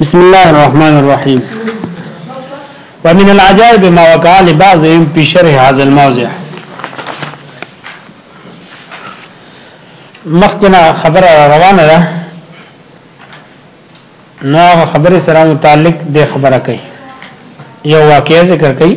بسم الله الرحمن الرحيم ومن العجائب ما وقع لبعضهم في شرح هذا الموضوع مخکنا خبر روانه ده نو خبر سره متعلق د خبره کوي یو واقعي ذکر کوي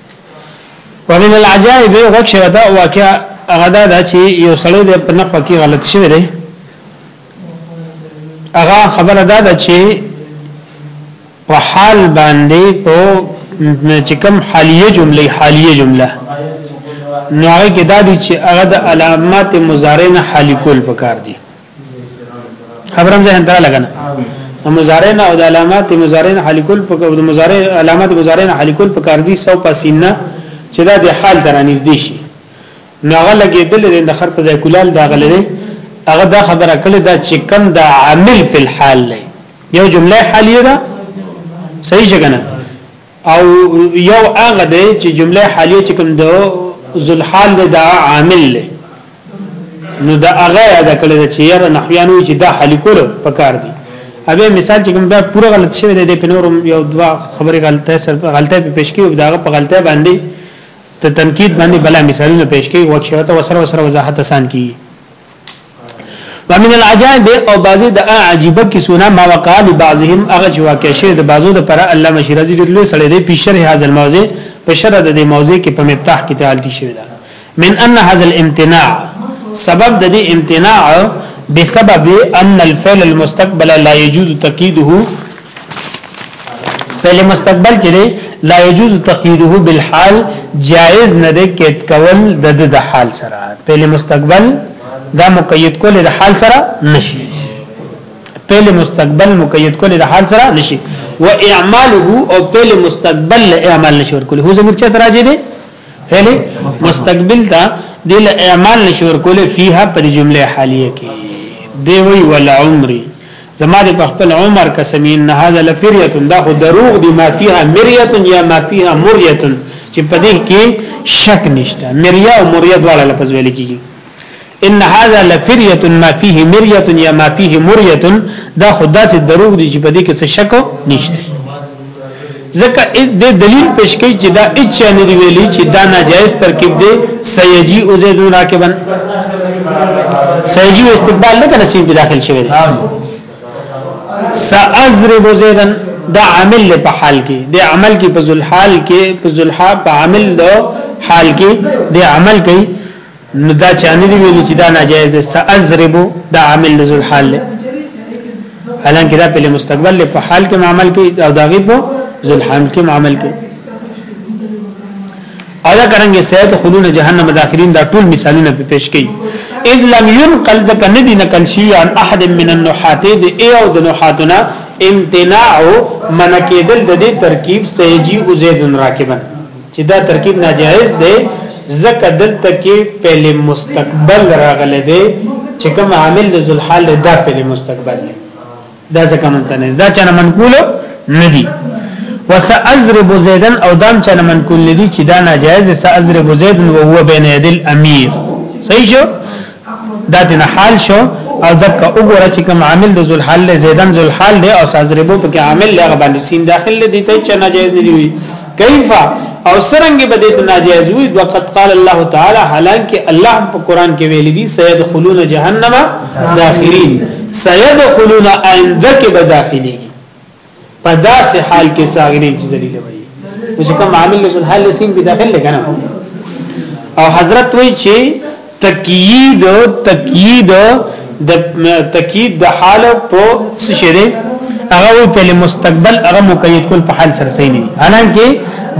ومن العجائب وکشه دا واقعا هغه دا چې یو سړی د په نقو کې غلط شوی دی هغه خبره دا ده چې په حال باندې په چې کوم حالیه جمله حالیه جمله نو هغه کې دا دي چې هغه د علامات مضارع نه حالی کول پکار دي خبرم ځه هنده لګنه او مضارع نه او د علامات مضارع نه حل کول په د مضارع علامات مضارع نه حل کول په کار دي سو پسینه چې دا د حال تر نږدې شي ناغه لګیدل د خر په ځای کولال دا غلې هغه دا خبره کړې دا چې کم دا عامل په حال لې یو جمله حالیه ده صحیح څنګه او یو هغه دی چې جمله حالیه چې کوم د ذوالحال د عامل له نو دا هغه یاد کړل چې یاره نحویانو چې دا حل کول پکار دي اوبه مثال چې کوم دا پوره غلط شوی دی په نورم یو دوا خبره غلطه سر غلطه په پیش کې دا په غلطه باندې ته تنقید باندې بلا مثالونه پیش کې او چې وسره وسره وضاحت آسان کی ومن العجائب او بعضی د عجیبه کیسونه ما وقال بعضهم هغه چې واقع شوی د بعضو د پر الله مشرازی د لوی سړی دی په شرح هاذ الموضوع په شرح د دې موضوع کې په مفتاح کې تعال دي شوی دا من ان هاذ الامتناع سبب د دې امتناع بسبب ان الفعل المستقبل لا يجوز تقييده فعل مستقبل چې دی لا يجوز تقييده بالحال جائز نه دی کېد کول د د حال سره فعل مستقبل دا مقید کول د حال سره نشي فعل مستقبل مقید کول د حال سره نشي و اعماله او فعل مستقبل له اعمال نشي ورکول هو زمير چا راځي دی فعل مستقبل دا د اعمال نشي ورکول فيها پر جمله حاليه کې دی وی ول عمري زما دې په خپل عمر قسم ان هذا لفریه دا خو دروغ دی ما فيها مریه یا ما فيها مریه چې په دې کې شک نشته مریه او مریه دواړه لفظ ویل کیږي ان هذا لفریه ما فيه مریه یا ما فيه مریه دا خو داسې دروغ دی چې په دې کې څه شک نشته ځکه د دلیل پیش کوي چې دا اچ نه دی ویلي چې دا ناجایز ترکیب دی سیجی او زید راکبن سیجی استقبال نه کنه سین په داخل شوی دی سازرب زیدن دا عامل له په حال کې د عمل کې په ذل حال کې په ذل حال په عامل دو حال کې د عمل کې نو دا چا نه دی ویلي چې دا ناجایز دی سازرب دا عامل لزل حال دی حالانکه دا په مستقبل په حال کې عمل کوي او دا غیب ذل حال کې عمل کوي او دا کرانګي سید خلون جهنم داخلين دا ټول مثالونه په پیش کړي اذ لم ينقل ذکر ندی نقل شي عن احد من النحات دی او د نحاتنا امتناع منکیدل د دې ترکیب سیجی او زید راکبن چې دا ترکیب ناجائز دی ځکه دلته کې فعل مستقبل راغلی دی چې کوم عامل د ذل حال دا فعل مستقبل دی دا ځکه مونته نه دا چانه منقول نه دی وسأضرب زيدا او دام چانه منقول نه دی چې دا ناجائز سأضرب زيد او هو بين يد الامير صحیح شو دا دین حال شو او دک وګوره چې کوم عامل د ذل حال له زیدن ذل حال له او سازربو په کې عامل له باندې سین داخل دي ته چې ناجیز نه دی کیف او سرنګ به دې ناجیز وي وقت قال الله تعالی حالانکه الله په قران کې ویل دي سید خلون جهنم داخرین سید خلون آئنده کې به داخلي په داسې حال کې ساغلی چې ذلیل وي چې کوم عامل له حال لسین په داخل لګنه او حضرت وی چې تقیید تقیید د تقیید د حال په څه شری هغه په مستقبل هغه مقید کول په حال سره صحیح نه حالانکه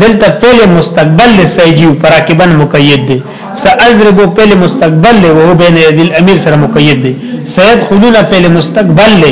دلته په مستقبل لسیجیو پراکبا مقید دی سأضرب فعل مستقبل له وهو بين يد الامير سره مقيد دي سيدخلون فعل مستقبل له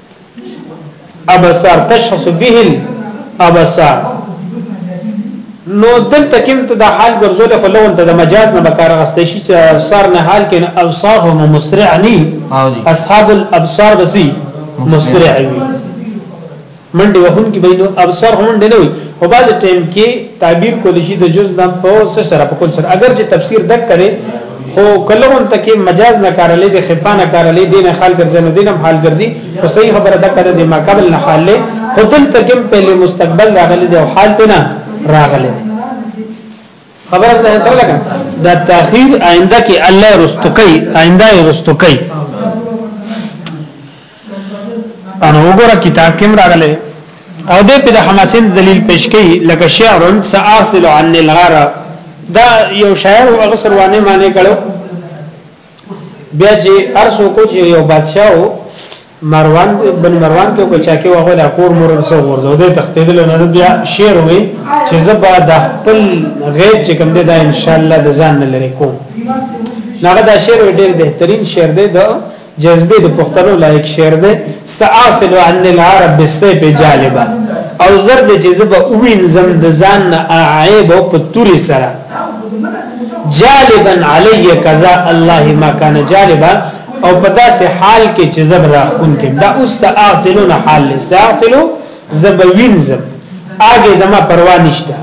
ابصار تشخص به الابصار نو دلته کوم ته د حال ګرځول خو لون ته د مجاز نه بکار غستې شي چې ابصار نه حال کې ابصار هم مسرع ني اصحاب الابصار بسي مسرع وي منډه وهم کې بینو ابصار هم نه وي او بعد ټیم کې تعبیر کول شي د جز نام په سره په کل سره اگر چې تفسیر دک کړي خو کله ورته کې مجاز نه کارلې د خفانه کارلې دین حال ګرځي نه دینم حال ګرځي خو صحیح خبره ده کړه د ما قبل نه حال له خدل تکم په مستقبل راغلي د حال ته نه راغلي خبره ته تر لګا دا تاخير آینده کې الله رستقي آینده رستقي ان وګوره کتاب کې راغله او د په حماسین دلیل پیش کړي لکه شعر ساصل عن الغرا دا یو شاعر او اغسر وانه معنی کړو بیا چې ارسو کو چې یو بادشاہ وو مروان بن مروان کې کو چا کې وغه د کور مرور سره ورځو د تختیدل نه بیا شعر وي چې زبا د خپل غیب چې کوم دی دا ان شاء الله د ځان نه لري کوم ناغه دا شعر ډېر بهترین شعر دی د جذبه د پښتنو لایق شعر دی ساصل عن العرب بالسيف جالبا او زر د جذبه اوین زم د ځان عیب او پتوري سره جالبا علی کذا الله ما کان جالبا او پدا سه حال کې چې زب را کون کې دا اوس ساصلون حال ساصلو زبوین زب اگې زما پروا نشته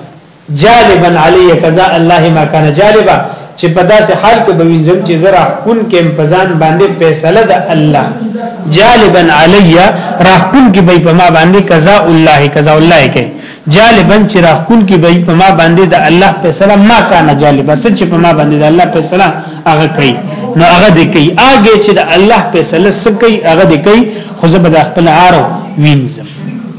جالبا علی کذا الله ما کان جالبا چې په داسې حال کې به وینځم چې زرا کن کې پزان باندې فیصله ده الله جالبا علی راحکم کې به په ما باندې قضا الله قضا الله کې جالبا چې راحکم کې به په ما باندې د الله فیصله ما کان جالبا سچ په ما باندې د الله فیصله هغه کوي نو هغه دې کوي هغه چې د الله فیصله سکي هغه دې کوي خو زه به د خپل عارو وینځم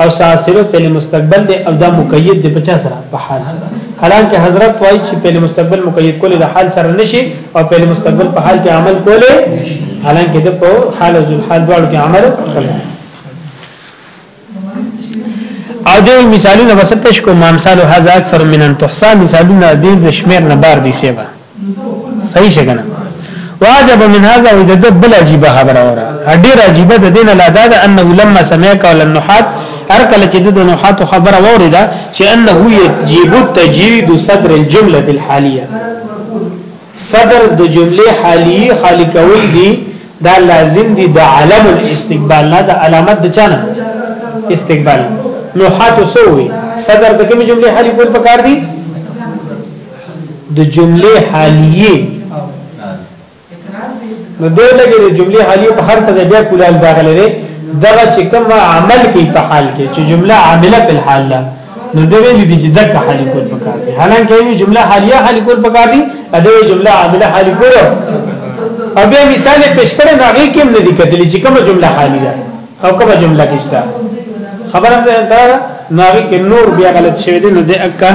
او ساسره فعل مستقبل دی او دا مقید دی په چا سره په حال سره حالانکه حضرت وایي چې فعل مستقبل مقید کول د حال سره نشي او فعل مستقبل په حال کې عمل کول حالانکه د په حال او حال دواړو کې عمل کول او د مثالونو بس پېښ کوم امثال هذا اکثر من ان تحصى مثالونه د شمیر نه بار دي سیبه صحیح شګنه واجب من هذا وي د بل عجیب خبره وره ډیر عجیب د دین لا دا انه لما سمع قول النحات هر کله چې د نحات خبره وره دا چې انه یجب تجرید صدر الجمله الحالیه صدر د جمله حالیه خالی کول دي دا لازم دي د علم الاستقبال نه د علامت د چانه استقبال نحات سووي صدر د کوم جمله حالی کول پکار دي د جمله حالیه نو دې لګې د جمله حالیه په هر ځای بیا کولال داخله لري دغه چې کوم عمل کوي په حال کې چې جمله عامله په حال ده نو دې ویلي دي چې دغه حالي کول پکار دي حالانکه یو جمله حالیه حالي کول پکار دي اده جمله عامله حالي کول او بیا مثال پیش کړي نو هغه کې هم نه دي کتلې چې کومه جمله حالي ده او کومه جمله کې شته خبره ده دا ناوی کې نور بیا غلط شوی دی نو د اکا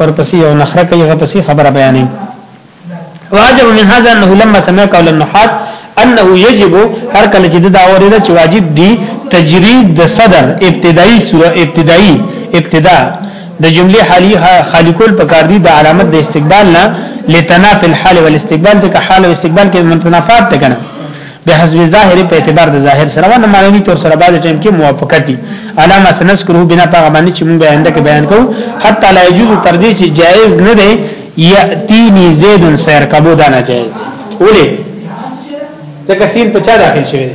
ورپسې یو نخره کوي هغه پسې خبره بیانې واجب من هذا انه لما سمع قول النحات انه يجب هر کله چې دا اوریدا چې واجب دی تجرید د صدر ابتدایي سوره ابتدایي ابتدا د جمله حالی خالی کول پکار دي د علامت د استقبال نه لتنافي الحال والاستقبال ځکه حال او استقبال کې منتنافات ته کنه به حسب ظاهر په اعتبار د ظاهر سره ونه معنی تور سره بعد ټیم کې موافقت دي علامه سنذکره بنا په باندې چې موږ آینده کې بیان کوو حتی لا یجوز تر دې چې جائز نه دی یاتینی زید سیر کبو دا نه جائز دی ولې ځکه سین په چا داخل شوی دی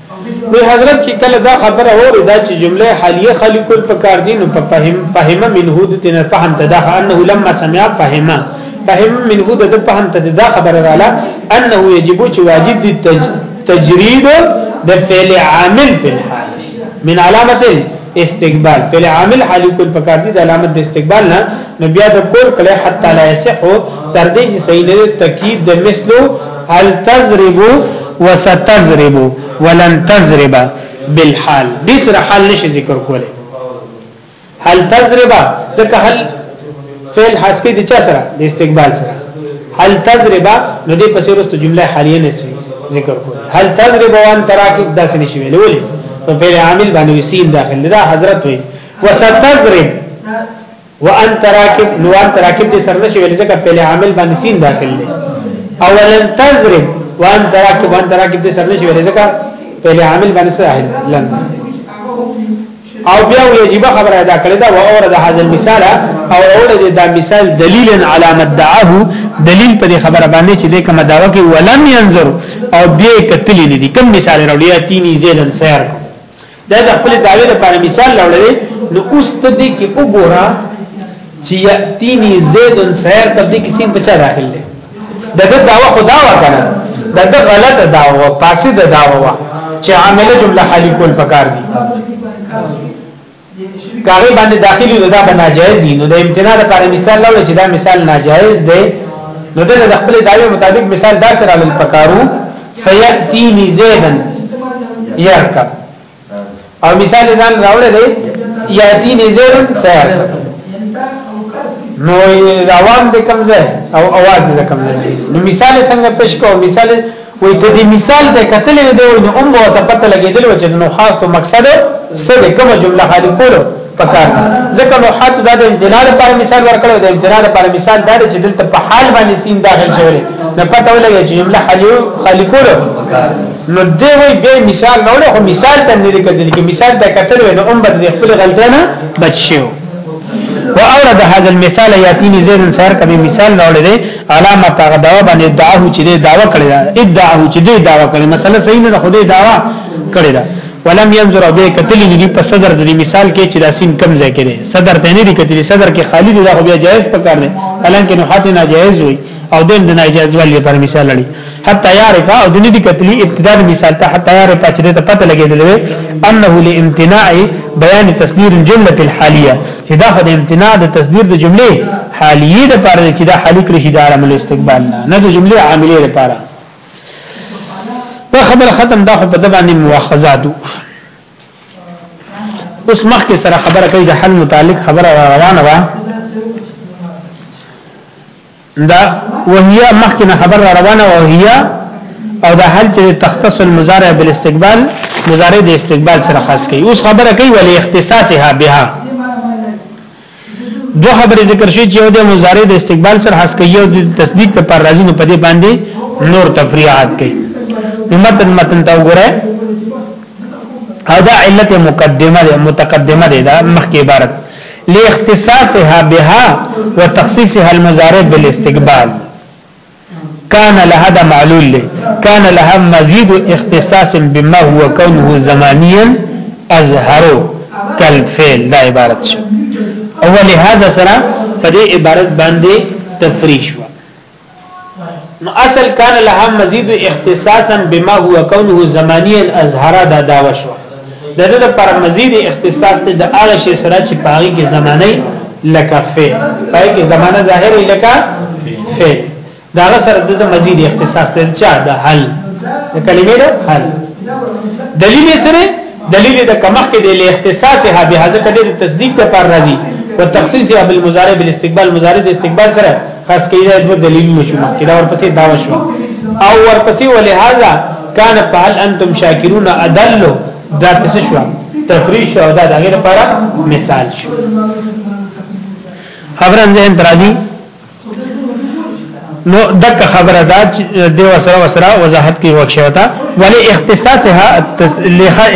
وی حضرت چې کله دا خبره اوري دا چې جمله حالیه خلق الفکار دین په فهم فهم منه د تن فهم ته دا انه لما سمع فهم فهم منه د فهم ته دا خبره رااله انه یجب چې واجب دي تجرید د فعل عامل په حال من علامه استقبال فعل عامل حالی کول پکار دي د علامت د استقبال نه نو بیا د کول کله حتی لا یصح تر دې چې صحیح نه تکید د مثلو هل تضرب وستضرب ولن تضرب بالحال دې سره حال نشي ذکر کوله هل تضرب ځکه هل فعل حسبی د چا سره د استقبال سره هل تضرب نو دې پسې ورته جمله حالیه نه ذکر کوي هل تضرب وان تراکب داسې نشي ویل ولې په فعل عامل باندې وسیل داخل دا حضرت وي وستضرب وان تراکب نو ان تراکب دې سره نشي ویل ځکه فعل عامل باندې سین داخل دی اولن تضرب وان تراکب وان تراکب دې سره نشي ویل ځکه فعل عامل باندې ساحل لن او بیا وی عجیب خبره ادا کړی دا و اور د هاذ المثال او اور د دا مثال دلیل علامت دعه دلیل پر خبره باندې چې د کوم داوا کې ولم ينظر او بیا کتل نه دي کوم مثال راوړی تینی زیدن سیر دا د خپل داوی لپاره مثال راوړی نو اوس ته دې کې وګوره چې یاتینی زید سیر تبدیل کسی بچا داخل دی دغه داوا خدا وکنه دغه غلط داوا فاسد داوا چې عامله جمله حالی کول پکار دي کاغه باندې داخلي نو دا ناجایز نو د امتناع لپاره مثال لول چې دا مثال ناجایز دی نو د خپل دایو مطابق مثال دا سره لپاره پکارو سیاتینی زیدن یرکب او مثال ځان راوړل دی یاتی نزل سیر نو روان د کم ځای او आवाज د کم ځای نو مثال څنګه پیش کوو مثال وې د دې مثال د قتل دی نو هم ته پته لګیدل چې نو خاص تو مقصد څه د کومه جمله خالی کولو پکار ځکه نو حد دا د امتناع لپاره مثال ورکړو د امتناع لپاره مثال دا چې دلته په حال باندې سین داخل شوی نه پته ولګي چې جمله حالیو خالی کولو نو دی وی به مثال نه له مثال ته نه لیکل کې مثال ته کتل نو هم بد خپل غلطه نه بچ شو واورد هذا المثال یاتینی زید سر کبي مثال نه ولې علامه په دعوا باندې دعوه چې دعوه کړی دا ادعا چې دعوه کړی مسله صحیح نه ده خو دې دعوه کړی دا ولم ينظر او دې کتلی نه دی په صدر د مثال کې چې دا سین کم ځای کې دی صدر ته نه دی کتلی صدر کې خالی دی دا خو بیا جائز پکار دی حالانکه نو حتی ناجائز وي او دې د ناجائز ولې پر مثال لري حتی يعرف او دې نه دی کتلی ابتدا د مثال ته حتی يعرف چې ته پته لګېدل انه لامتناع بیان تصدیر الجمله الحالیه چې دا خو د امتناع د تصدیر د جمله حالیه د پاره چې دا حالی کړی شي د عمل استقبال نه نه د جمله عامله لپاره په خبره ختم دا خو په د باندې مواخذاتو اوس مخکې سره خبره کوي د حل متعلق خبره روانه وه دا وهي مخکې خبره روانه وه وهي او دا حل چې تختص المضارع بالاستقبال مضارع د استقبال سره خاص کوي اوس خبره کوي ولې اختصاصها بها دو خبرې ذکر شي چې یو د مضارع د استقبال سره حس کوي او د تصدیق ته پر راځي نو په دې باندې نور تفریعات کوي نو متن متن تا وګوره او دا علت مقدمه ده متقدمه ده دا مخکې عبارت لاختصاصها بها وتخصيصها المضارع بالاستقبال کان لها د معلول له کان لها مزید اختصاص بما هو كونه زمانيا اظهر كالفعل دا عبارت شو او لهذا سره په دې عبارت باندې تفریش و نو اصل کان لها مزید اختصاصا بما هو كونه زمانيا اظهر دا داوشو د دې لپاره مزید اختصاص ته د اړه شي سره چې پاغي کې زمانه لکه فه پای کې زمانه ظاهر لکه فه دا سره د مزید اختصاص ته چا د حل د کلمې د حل دلیل سره دلیل د کمخ کې د اختصاص ها به ځکه د تصدیق د پر راځي او تخصیص یا بالمضارع بالاستقبال مضارع د استقبال سره خاص کیږي د دلیل نشو مخکې دا ورپسې دا وشو او ورپسې ولهذا کان فهل انتم شاکرون ادلو دا پس شو تفریح شو دا دغه لپاره مثال شو خبر انځه درازي نو دک خبره دا د وسره وسره وضاحت کې وښه وتا ولی اختصاصها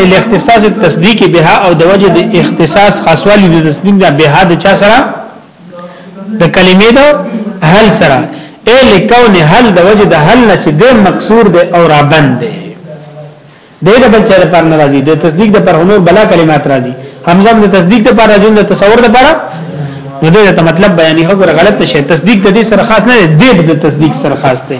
الاختصاص التصدیق بها او د وجه د اختصاص خاصوالی د تصدیق بها د چا سره د کلمې د حل سره اې لکون حل د وجه د حل نه چې د مکسور دی او را بند دی دغه بل چا پر ناراضي د تصدیق د پر نور بلا کلمات راځي حمزه د تصدیق د پر راځي د تصور د پر نو دغه مطلب بیانې هغه غلط نشه تصدیق د دې سره خاص نه دی د تصدیق سره خاص دی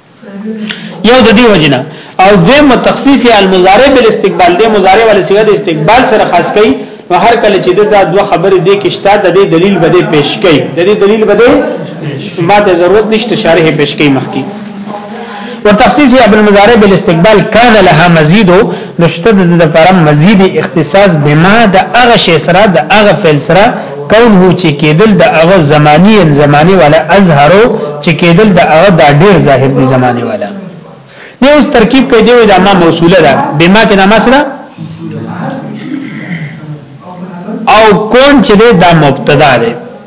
یو د دې وجنه او دویم تخصیص المضارع بالاستقبال د مضارع ول صيغه د استقبال سره خاص کړي نو هر کله چې دا دوه خبرې د کېشته د دې دلیل بده پیش کړي د دې دلیل بده ما ته ضرورت نشته شارح پیش کړي مخکي وتخصیص ابل مضارع بالاستقبال کان لها مزید نشته د د پر مزید اختصاص بما د هغه شی سره د هغه فعل سره کون هو چې کېدل د هغه زمانی ان زمانی والا اظهرو چې کېدل د هغه د ډیر ظاهر دي زمانی والا نه اوس ترکیب کوي دی د ما موصوله ده بما کې د ما سره او کون چې د مبتدا ده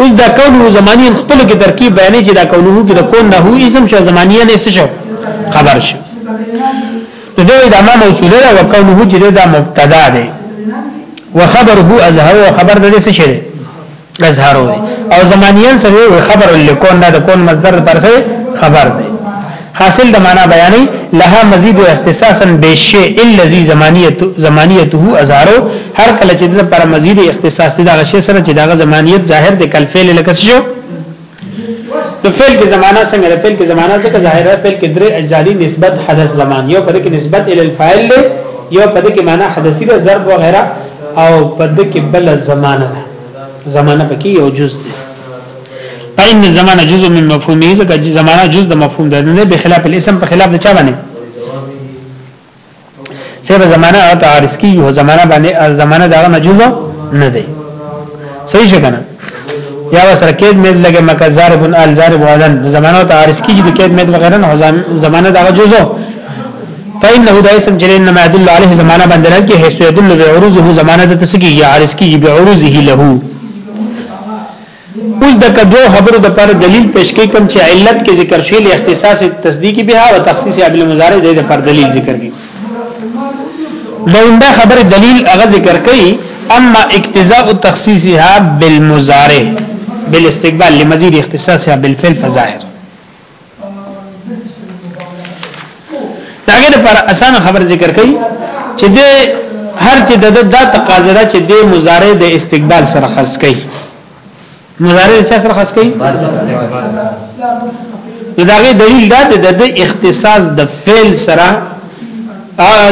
اوس دا کونه زمانی خپل کې ترکیب بیانې چې دا کونه کې د کون نه هو اسم چې زمانی نه څه شو خبر شي نو دا د امام اصول له وکونه چې دا مبتدا دی وخبره ازهر وخبر د څه شي ازهر او زمانیان سره خبر لکون دا د کون مصدر پر څه خبر دی حاصل د معنا بیانې لها مزید اختصاصا بالشیء الذي زمانیته زمانیته اظهرو هر کله چې د پر مزید اختصاص دی دغه شی سره چې دغه زمانیت ظاهر دی کل فعل لکه شو نو فعل کې زمانہ څنګه ده فعل کې زمانہ څنګه ظاهر ده فعل کې درې اجزالي نسبت حدث زمان یو په دې کې نسبت ال الفاعل له یو په دې کې معنا حدثي ده ضرب وغیرہ او په دې کې بل زمانہ ده زمانہ پکې یو جز ده فإن الزمان جزء من مفهومه ځکه زمانہ جز د مفهوم ده نه به خلاف الاسم په خلاف د چا باندې سبب زمانہ او تعارض کی یو زمانہ باندې زمانہ دا نه جز نه دی صحیح څنګه یا وسره کېد مې لګه مکه ضارب ال ضارب ولن زمانہ او تعارض کی د کېد مې وغیرہ نه زمانہ دا جز فإنه دا اسم جنين ما يدل عليه زمانہ باندې راځي هي يدل بعروضه زمانہ د تسکی یا عارض کی بعروضه له اوس د کدو خبرو د پر دلیل پیش کې کوم چې علت کې ذکر شوی ل اختصاص تصدیق به او تخصیص عبل مضارع د پر دلیل ذکر کې لوندا خبر دلیل هغه ذکر کوي اما اقتضاء تخصیصها بالمضارع بالاستقبال لمزید اختصاصها بالفعل فظاهر داګه لپاره اسانه خبر ذکر کړي چې د هر چې د دا تقاضا ده چې د مضارع د استقبال سره خاص کړي مضارع چا سره خاص کړي نو داغه دلیل دا ده د اختصاص د فعل سره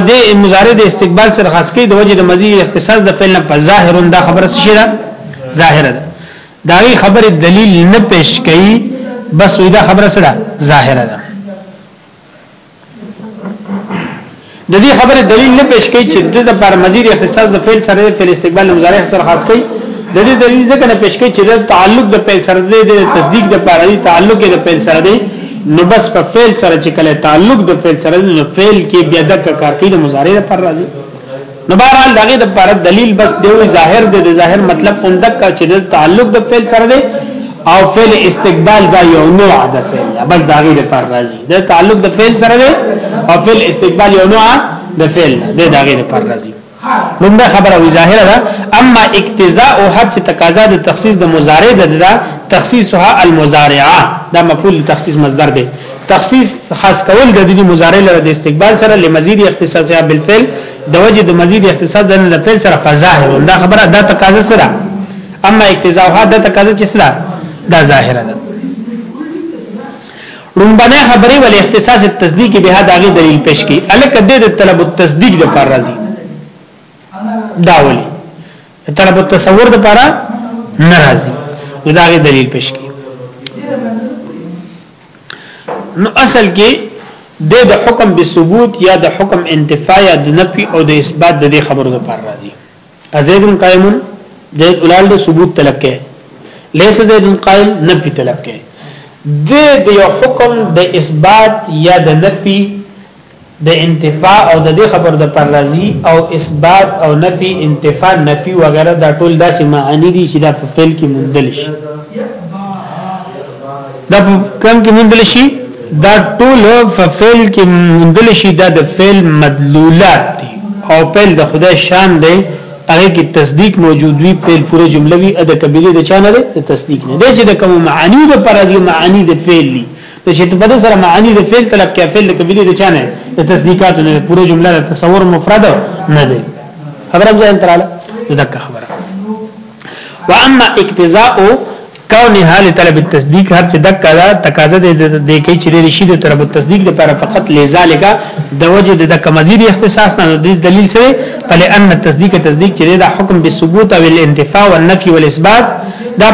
د مضارع د استقبال سره خاص کړي د وجه د مضی اختصاص د فعل نه په ظاهر دا خبره څه شي ده ظاهره ده دا غي خبره دلیل نه پیش کړي بس وی دا خبره سره ظاهره ده د دې خبره دلیل نه پیش کړي چې د پر مزید اختصاص د فعل سره فعل استقبال مضارع سره خاص کړي د دې دلیل ځکه نه پیش کړي چې د تعلق د فعل سره د تصدیق د پر دی تعلق د فعل سره دی نو بس په فعل سره چې کله تعلق د فعل سره نو فعل کې بیا د کار کوي د مضارع پر راځي نو بهرحال دغه د پر دلیل بس دی ظاهر دی د ظاهر مطلب هم دک چې د تعلق د فعل سره دی او فعل استقبال دا یو نوع د فعل بس دغه د پر راځي د تعلق د فعل سره دی او فعل استقبال یو نوع د فعل دی دغه د پر راځي لومبه خبره وی ظاهره ده اما اقتضاء او حد چې تقاضا د تخصیص د مضارع ده دا تخصیصها المضارعه دا مفعول تخصیص مصدر دی تخصیص خاص کول د دې مضارع لره د استقبال سره لمزید اختصاص یا بالفعل د وجه د مزید اختصاص د نه فعل سره فظاهر دا خبره دا تقاضا سره اما اقتضاها دا تقاضا چې سره دا ظاهره ده لومبنه خبره ول اختصاص التصدیق به دا غي دلیل پیش کی الک د طلب التصدیق د پر راضی دا ولي طلب التصور د پر ناراضي دا غي دلیل پیش کی نو اصل کې د د حکم به ثبوت یا د حکم انتفاع یا د نفي او د اثبات د دې خبرو لپاره راځي ازید قائم د اولال د ثبوت طلب کې ليس زید قائم نفي طلب کې د د یو حکم د اثبات یا د نفي د انتفاع او د دې خبر د پر راضي او اثبات او نفي انتفاع نفي وغیرہ دا ټول داسې معنی دي چې دا په فعل کې مندل شي دا په کوم کې مندل شي دا ټول په فعل کې مندل شي دا د فعل مدلولات دي او فعل د خدای شان دی هغه کې تصدیق موجود وي په پوره جمله وي ادا کبیره د چانه ده تصدیق نه ده چې د کوم معنی د پر راضي معنی د فعل دي نو چې په دې سره معانی د فعل طلب کې فعل قبلی د چانه د تصدیقات نه پوره جمله د تصور مفرد نه دی خبره ځان تراله دک خبره واما اقتضاء کون حال طلب التصدیق هر چې دک دا تقاضا دې د کې چې لري شی د طلب التصدیق لپاره فقط لذالک د وجه د دک مزید اختصاص نه د دلیل سره فل ان التصدیق تصدیق چې دا حکم بالثبوت او الانتفاع والنفي والاثبات دا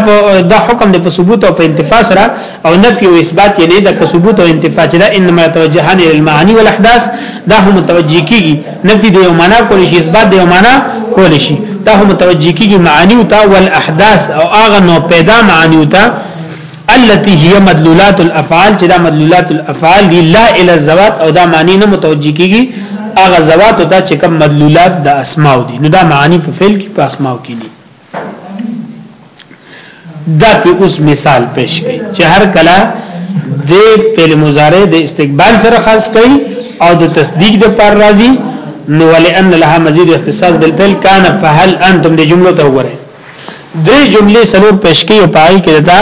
دا حکم د ثبوت او په انتفاع سره او نفي او اثبات یې نه ده که ثبوت او انتفاع چې دا انما يتوجهان الى المعاني والاحداث دا هم متوجه کیږي نفي د یو معنا کول شي اثبات د یو معنا کول شي دا هم متوجه کیږي معاني او تا والاحداث او اغه نو پیدا معاني او تا التي هي مدلولات الافعال چې دا مدلولات الافعال دي لا الى الذوات او دا معنی نه متوجه کیږي اغه ذوات او دا چې کوم مدلولات د اسماء دي نو دا معنی په فعل کې په اسماء کې دي دا په اوس مثال پیش کړي چې هر کله د فعل مضارع د استقبال سره خاص کړي او د تصدیق د پر راضي نو ولئن لها مزید اختصاص بالفعل کان فهل انتم د جملو ته وګورئ درې جملې سره پیش کړي او پای کې دا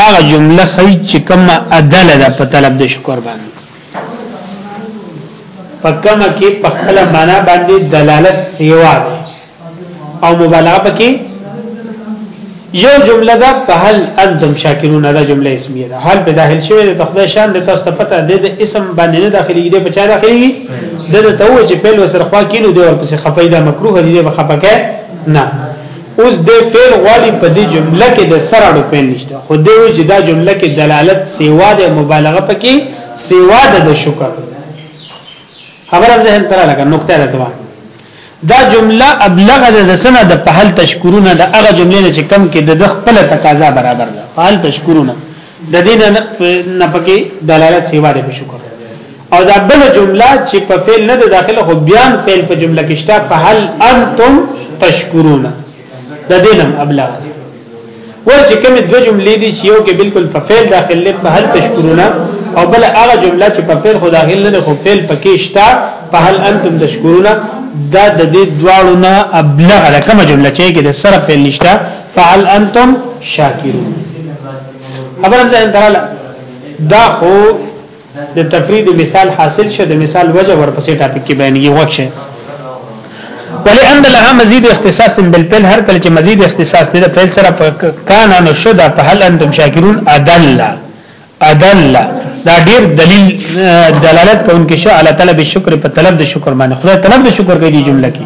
هغه جمله خی چې کومه عدل ده په طلب د شکر باندې پکمه کې په خپل معنا باندې دلالت سیوا ده او مبالغه پکې یو جمله ده په هل انتم شاکرون دا جمله اسمیه ده حال په داخل شوی ده خدای شان د تاسو ته پته ده د اسم باندې نه داخلي ده په چا داخلي ده د تو چې په لو سره خوا کینو دی ورپسې خپای دا مکروه دی به خپکه نه اوس د فعل غالي په دې جمله کې د سره اړو پین نشته خو د وجه دا جمله کې دلالت سیوا د مبالغه پکې سیوا د شکر خبره ذهن تر لګه نقطه ده دوه دا جمله ابلغ ده د سنه د پهل تشکرونه د هغه جملې نه چې کم کې د خپل تقاضا برابر ده پهل تشکرونه د دې نه پکې دلالت سیوا ده په شکر او دا بل جمله چې په فعل نه ده داخله خو بیان فعل په جمله کې شته پهل انتم تشکرونه د دې نم ابلغ ده ور چې کوم دوه جملې دي چې یو کې بالکل په فعل داخل نه په هل تشکرونه او بل هغه جمله چې په فعل خو داخل نه خو فعل پکې شته په هل انتم تشکرونه دا د دې دواړو نه ابلغ ده کوم جمله چې کې د سره فعل نشته فعل انتم شاکرون خبرم ځان دراله دا خو د تفرید مثال حاصل شه د مثال وجه ورپسې ټاپک کې بیانېږي وښه ولئن لها مزید اختصاص بالفعل هر کله چې مزید اختصاص دې فعل سره کان نو شدا په هل انتم شاکرون ادل ادل دا ډیر دلیل دلالت کوونکی شو علی طلب شکر په طلب د شکر باندې خدای طلب د شکر کوي دې جمله کې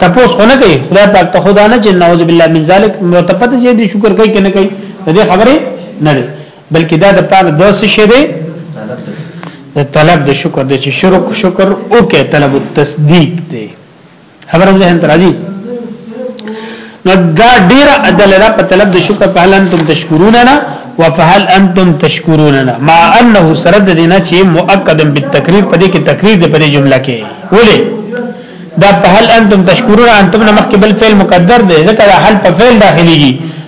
تپوس خو نه کوي خدای پاک ته خدا نه چې نعوذ بالله من ذلک نو تپته چې دې شکر کوي کنه کوي دې خبره نه ده بلکې دا د پاره د څه شی دی د طلب د شکر د چې شرک شکر او کې طلب التصدیق دی خبرم ذهن ترازی نو دا ډیر ادله په طلب د شکر په هل انتم تشکرون نه وفهل انتم تشکرون نه ما انه سرد دینه چې مؤکدن بالتکریر په دې کې تکریر دی په دې جمله کې ولې دا په هل انتم تشکرون انتم نه مخکې بل فعل مقدر دی ځکه دا حل په فعل داخليږي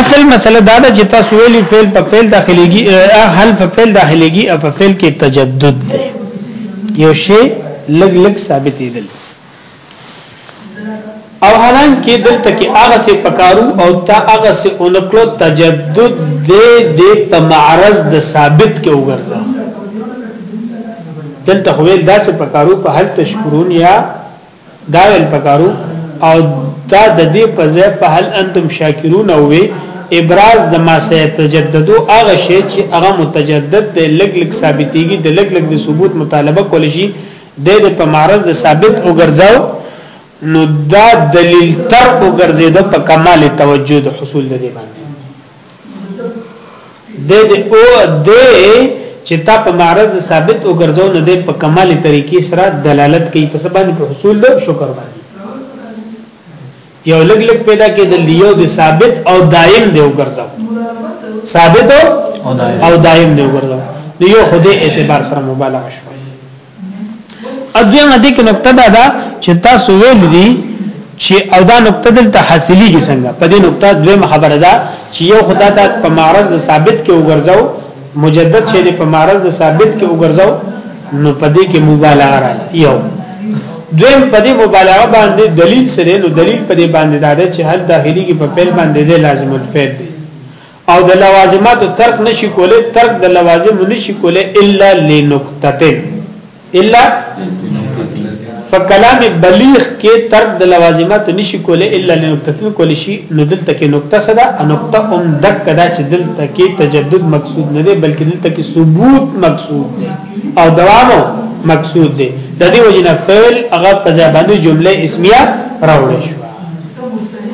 اصل مسله دا ده چې تاسو ویلي فعل په فعل داخليږي حل په فعل داخليږي او په فعل کې تجدد دی یو شی لګ لګ ثابت دی او حالان کې دلته کې هغه څه پکارو او تا هغه څه اونکلو تجدد دې دې په معرض د ثابت کې وګرځا دلته خو داسې پکارو په هل تشکرون یا دا ویل پکارو او دا د دې په ځای په هل انتم شاکرون او وی ابراز د ما سه تجددو هغه شی چې هغه متجدد دی لګ لګ ثابتېږي د لګ لګ د ثبوت مطالبه کول شي د دې په معرض د ثابت او ګرځاو نو دا دلیل تر او ګرځیدو په کمال توجه د حصول د دې باندې د دې او د چې تا په معرض ثابت وګرځو نه د په کمالي طریقې سره دلالت کوي په سبانه په حصول د شکر باندې یو لګ لګ پیدا کې د لیو د ثابت او دائم دی وګرځو ثابت او دائم دی وګرځو یو خدای اعتبار سره مبالغه شو ادویمه دې کې نقطه دا ده چې تاسو ویل دي چې او دا نقطه دلته حاصلېږي څنګه په دې نقطه دویمه خبره ده چې یو خدای ته په معرض د ثابت کې وګرځاو مجدد شې په معرض د ثابت کې وګرځاو نو په دې کې مبالغه را یو دویم په دې مبالغه باندې دلیل سره نو دلیل په دې باندې دا ده چې هر داخلي کې په پیل باندې لازم الفعل دی او د لوازمات ترک نشي کوله ترک د لوازم نشي کوله الا لنقطتين الا فکلام بلیغ کې ترک د لوازمات نشي کوله الا لنقطتين کول شي نو دلته کې نقطه صدا او نقطه هم دک کدا چې دلته کې تجدد مقصود نه دی بلکې دلته کې ثبوت مقصود دی او دوامو مقصود دی د دې وجنه فعل هغه په ځای باندې جمله اسمیه راوړل شي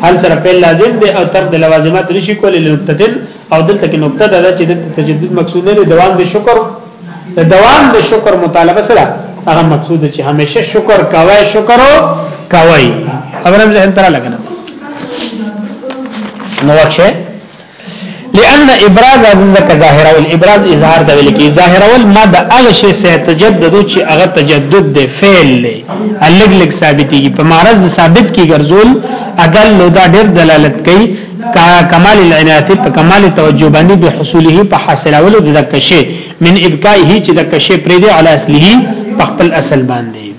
هل سره فعل لازم دی او تر د لوازمات نشي کولای لنقطتن او دلته کې نقطه ده چې د تجدد مقصود نه دوام د شکر د دوام د شکر مطالبه سره هغه مقصود چې همیشه شکر کوي شکر کوي خبرم ذهن تر لګنه نو وخت لأن ابراز ذلك ظاهر او الابراز اظهار ته ویل کی ظاهر اول ما د هغه شی سه تجدد چې هغه تجدد دی فعل له الګ لګ ثابتي په معرض د ثابت کی ګرځول اقل نو دا ډیر دلالت کوي کمال العنایت په کمال توجه باندې به حصوله په حاصلولو د کشه من ابقائه چې د کشه پرې دی علی اصله په خپل اصل باندې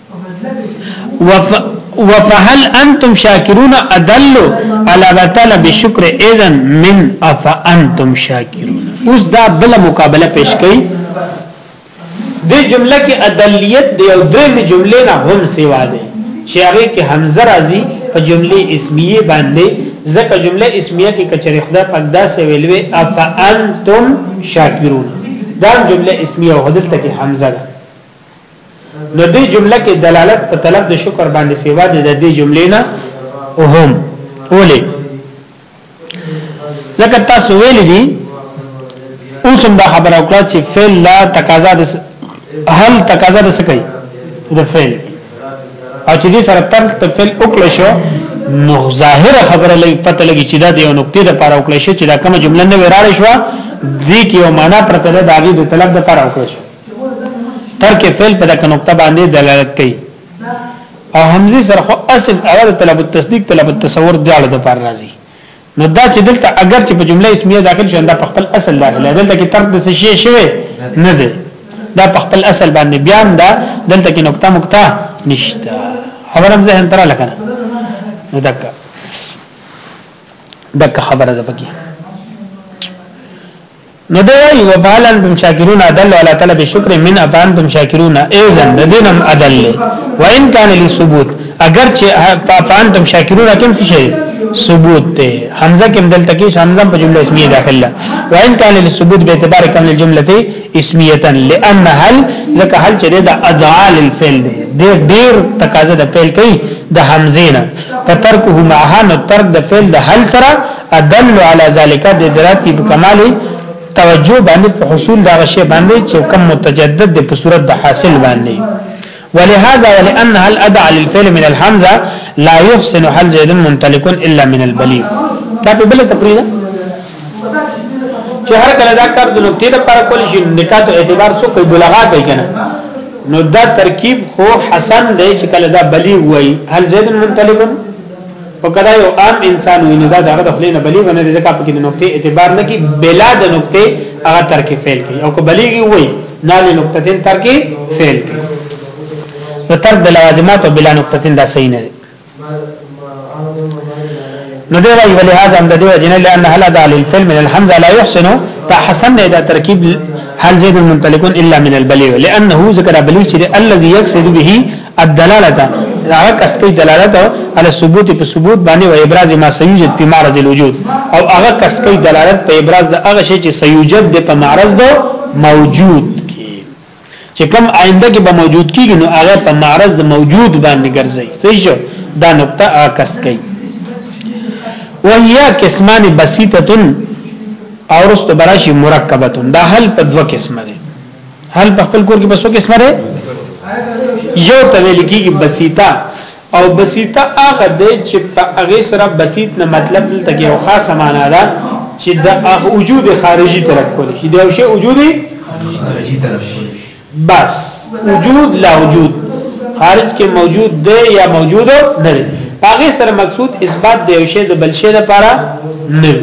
وفهل انتم شاکرون ادل على بطل بشکر اذن من افانتم شاکرون اوس دا بل مقابله پیش کړي د جمله کې ادلیت دی او درې جمله نه هم سیوا دی چې هغه کې حمزه راځي په جمله اسمیه باندې ځکه جمله اسمیه کې کچره خدا پاک دا سه ویلوي افانتم شاکرون دا جمله اسمیه او هدل ته حمزه ده نو دې جمله کې دلالت په طلب د شکر باندې سیوا د دې جملې نه اوهم ولې لکه تاسو ویل دي اوس هم دا خبره وکړه چې فعل لا تقاضا د هل تقاضا د سکی د فعل او چې دې سره ترک ته فعل وکړ شو نو ظاهره خبره لګي پته لګي چې دا د یو نقطې د پاره وکړ شي چې دا کومه جمله نه وراله شو دې کې یو معنا پرته ده د هغه د طلب د پاره وکړ شي ترک فعل په دغه نقطه باندې دلالت کوي او حمزه سره خو اصل اول طلب التصدیق طلب التصور داړه د پر راځي نو دا چې دلته اگر چې په جمله اسمیه داخل شي دا په خپل اصل داخله دلته کې ترک د څه شي شوی نه دی دا په خپل اصل باندې بیان دا دلته کې نقطه مقطع نشته خبرم ذهن تر لکنه نو دکا دکا خبره ده پکې نو دی وی و فعل انتم شاکرون ادل ولا طلب شکر من ابا انتم شاکرون ایزن د دینم ادل و ان کان لی ثبوت اگر چې فانتم شاکرون کوم څه شي ثبوت ته حمزه کوم دلته کې حمزه په جمله اسمیه داخله و ان کان لی ثبوت به اعتبار کوم الجمله ته اسمیه لان هل ځکه هل چې د ادعال الفعل دی ډیر تقاضا د فعل کوي د حمزه نه فترکه معها نو ترک د فعل د هل سره ادل علی ذالک د دراتي په کمال توجه باندې په حصول دا شی باندې چې کم متجدد د په صورت د حاصل باندې ولهذا ولانها الادع للفعل من الحمزه لا يحسن حل زيد منطلق الا من البليغ دا په بل تقریر چې هر کله دا کار د نقطې لپاره کول شي نکات اعتبار سو کوي بلغات کوي کنه نو دا ترکیب خو حسن دی چې کله دا بلی وای هل زید منطلبن او کدا یو عام انسان وي نه دا دغه د خلینو بلی باندې ځکه په کې د نقطې اعتبار نه کی بلا د نقطې هغه تر کې فعل کوي او که بلیږي وای نه له نقطتين تر کې فعل کوي نو تر د لوازمات او بلا نقطتين دا صحیح نه دي نو دی وی ولی هاذا هم د دې جن لأن هل دا للفعل من الحمزه لا يحسن تحسن دا ترکیب هل زید منطلقون الا من البلیغ لانه ذکر بلیغ چې الذي يقصد به الدلاله دا هغه کس کوي دلالت على ثبوت په ثبوت باندې او ابراز ما سيوجد په معرض الوجود او هغه کس کوي دلالت په ابراز د هغه شی چې سيوجد د په معرض دو موجود کی چې کوم آینده کې به موجود کیږي نو هغه په معرض د موجود باندې ګرځي صحیح شو دا نقطه عکس کوي وهي قسمان بسيطه او رست براشي مرکبه دا حل په دوه قسمه هل په خپل کور کې بسو کې سمره یو ته ویل کېږي بسیطه او بسیطه هغه دی چې په هغه سره بسیط نه مطلب دلته کې یو خاصه معنا ده چې د هغه وجود خارجي طرف کول شي دا یو شی وجودي خارجي طرف کول شي بس وجود لا وجود خارج کې موجود دی یا موجود نه دی هغه سره مقصود اثبات دی یو شی د بل شی لپاره نه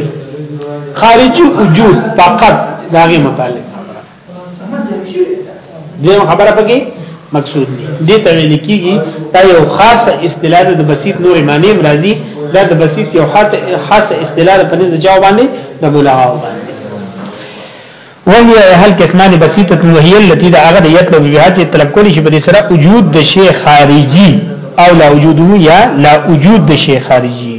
خارجي وجود فقط داغه متعلق دیم خبره پکې مقصود دی دې ته ویل کیږي دا یو خاص اصطلاح د بسیط نور معنی مرضی دا د بسیط یو خاص اصطلاح په نس جواب باندې د بلغه باندې وهي هل قسمان بسيطه وهي التي دا هغه یطلب بها چې طلب کولی شي په سره وجود د شی خارجي او لا وجوده یا لا وجود د شی خارجي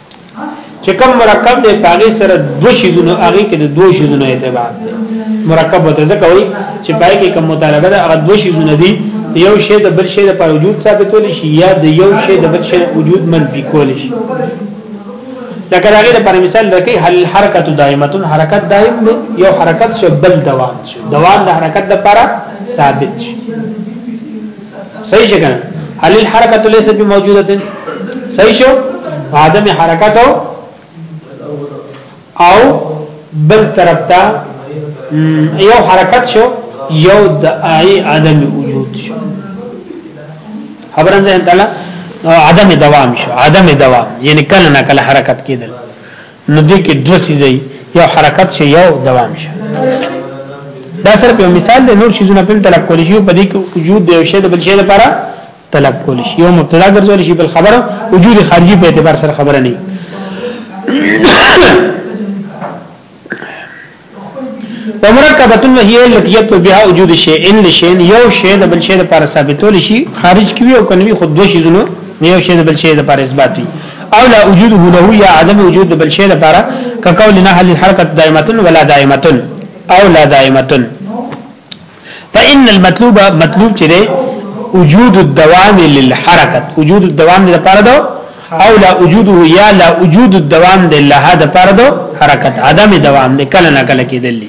چې کوم مرکب دی پاغي سره دو شیزونه هغه کې د دو شیزونه اعتبار دی مرکب وته ځکه وایي چې پای کې کوم مطالبه ده هغه دو شیزونه دي یو شی د بل شی د پر وجود ثابتول شي یا د یو شی د بل شی وجود منفي کول شي لکه دا غیر پر مثال لکه هل حرکت دائمه حرکت دائم دی یو حرکت شو بل دوام شو دوام د حرکت د پر ثابت شي صحیح څنګه هل الحرکت ليس بموجوده صحیح شو عدم حرکت او بل طرف ته یو حرکت شو یو د ای عدم وجود شو خبرنده تعالی عدم دوام شو عدم دوام یعنی کله نه کله حرکت کیدل نو دې کې دوه څیزې یو حرکت شي یو دوام شي دا صرف یو مثال دی نور شیزونه په طلب کول شي په دې کې وجود دی او شی د بل شی لپاره طلب کول شي یو مبتدا ګرځول شي بل خبره وجود خارجي په اعتبار سره خبره نه ومرکبتن وهي لتیت بها وجود شی ان لشین یو شی د بل شی لپاره ثابتول شي خارج کیوي او کنوي خود دوه شیزونه یو شی د بل شی لپاره اثبات وي او لا وجوده له یا عدم وجود د بل شی لپاره کقول نه هل حرکت دائمه ولا دائمه او لا دائمه فإن المطلوب مطلوب چې ده وجود الدوام للحرکت وجود الدوام لپاره ده او لا وجوده یا لا وجود الدوام ده لها ده لپاره ده حرکت عدم دوام ده کله نه کله کېدل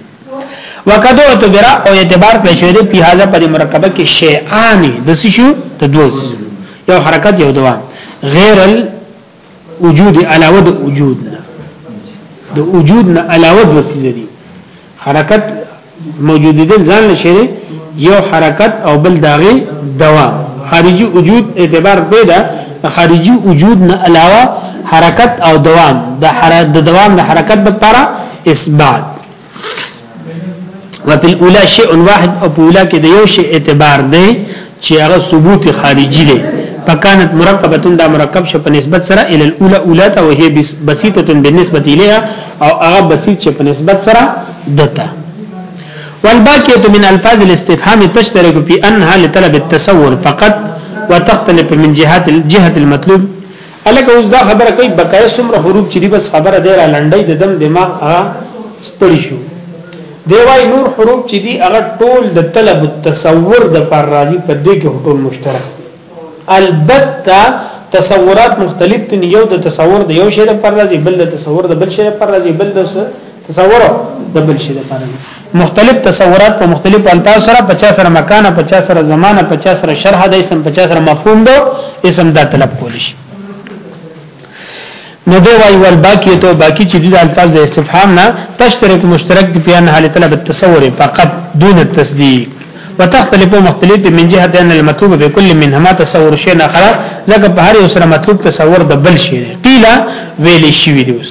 وقد اعتبر او اعتبار پیش دی په هاذا پر مرکبه کې شیئان د سشو د دوه یو حرکت یو دوام غیر وجود علاوه د وجود نه د وجود نه علاوه د وسیزه دي حرکت موجود دي ځان لشي یو حرکت او بل داغه دوام خارجي وجود اعتبار پیدا خارجي وجود نه علاوه حرکت او دوام د حرکت د دوام د حرکت لپاره اثبات وفي الاولى شيء واحد او په اوله کې د یو شی اعتبار دی چې هغه ثبوت خارجي دی فكانت مرکبه دا مرکب شه په نسبت سره ال الاولى اوله ته وهي بسيطه بالنسبه اليها او هغه بسيط شه په نسبت سره دته والباقيه من الفاظ الاستفهام تشترك في انها لطلب التصور فقط وتختلف من جهات الجهه المطلوب الکه اوس دا خبره کوي بقای سمره حروف چې دی بس خبره دی را لنډي د دم دماغ هغه ستړي شو دی وای نور حروف چې دی هغه ټول د طلب التصور د پر راضي په دې کې ټول مشترک دي البته تصورات مختلف دي یو د تصور د یو شی د پر راضي بل د تصور د بل شی د پر راضي بل د تصور د بل شي لپاره مختلف تصورات په مختلف الفاظ سره 50 سره مکان 50 سره زمانه 50 سره شرح د اسم 50 سره مفهوم دو اسم دا طلب کول شي نو دی وای ول باقی ته باقی چې د الفاظ د استفهام نه تشترک مشترک دی په ان حال طلب التصور فقط دون التصدیق وتختلف مختلف من جهه ان المطلوب بكل منهما تصور شيء اخر ځکه په هر یو سره مطلوب تصور د بل شي قیل ویل شي ویډیوز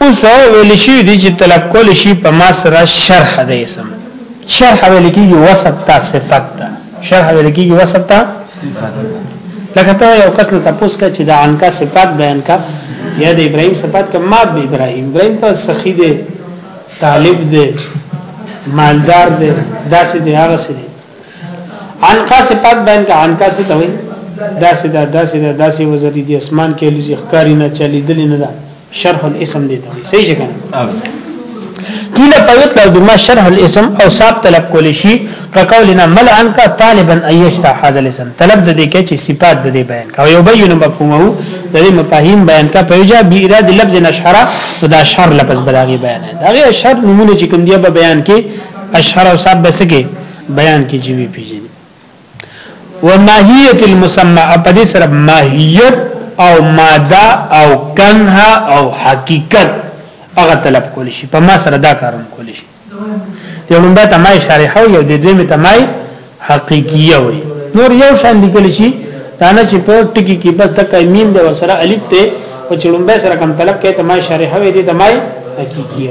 اوس ویل شي دي چې طلب کول شي په ما سره شرح د اسم شرح ویل کیږي وصف تا صفت تا شرح ویل کیږي وصف تا لکه ته یو کس نه تاسو کا چې د انکا صفات بیان کا یا د ابراهیم صفات کا ما به ابراهیم ابراهیم ته سخی دی طالب دی مالدار دی داسې دی هغه سره عنقا صفات بیان کا عنقا څه ته وایي دا سدا دا سدا دا سی وزری دی اسمان کې لږی ښکاری نه چلی دلی نه دا شرح الاسم دی ته صحیح څنګه قیل قیت لو بما شرح الاسم او صاحب طلب کول شي فقولنا مل عنقا طالبا ايشتا هذا الاسم طلب د دې کې چې صفات د دې بیان کا یو بیان مفهومه د دې مفاهیم بیان کا په یوه بی اراده لفظ نشرا دا شر لفظ بلاغي بیان دا غي شر نمونه چې کوم دی به بیان کې اشهر او صاحب بسګي بیان کې جی وی پیژني وماهیت المسمى او په دې سره ماهیت او ماده او کنها او حقیقت هغه طلب کول شي په ما سره دا کارونه کول شي یو لمبه تمای شارحه یو د دوی می تمای حقیقیه وي نور یو شان لیکل شي دا نه چې په ټکی کې بس د کایمین د وسره الف ته په چړمبه سره کم طلب کې تمای شارحه وي دي تمای حقیقیه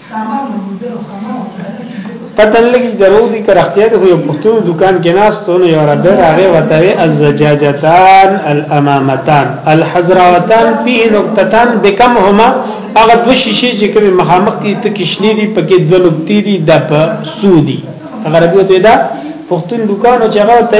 پته نه لګي درو دي که رښتیا دي خو یو پښتون دکان کې ناستو نو یو ربه راغې وته وي الزجاجتان الامامتان الحزراوتان فيه نقطتان بكم هما هغه دو شیشې چې کوم مخامخ دي ته کښنی دي پکې دو نقطې دي د سودي هغه ربه ته دا پښتون دکان چې هغه ته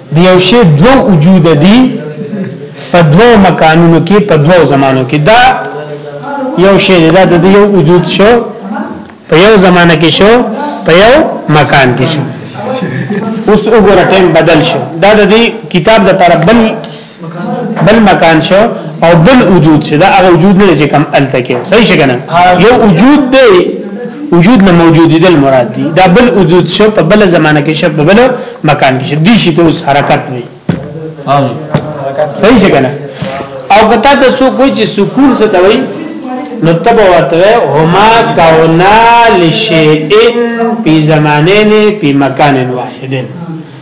دی یو شی دو وجود دی په دو مکانونو کې په دو زمانو کې دا یو شی دی دا د یو وجود شو په یو زمانه کې شو په یو مکان کې شو اوس وګوره ټیم بدل شو دا د دې کتاب د پر بل بل مکان شو او بل وجود شو دا هغه وجود نه چې کم ال تکي صحیح شګنه یو وجود دی وجود نه موجود دی مراد دی دا بل وجود شو په بل زمانہ کې شو په بل مکان کې شو دي شي ته اوس حرکت وي صحیح شګنه او کته د سو کوی چې سکون څه توي نو تب ورته هما کونا لشیئن پی زمانین پی مکان واحدن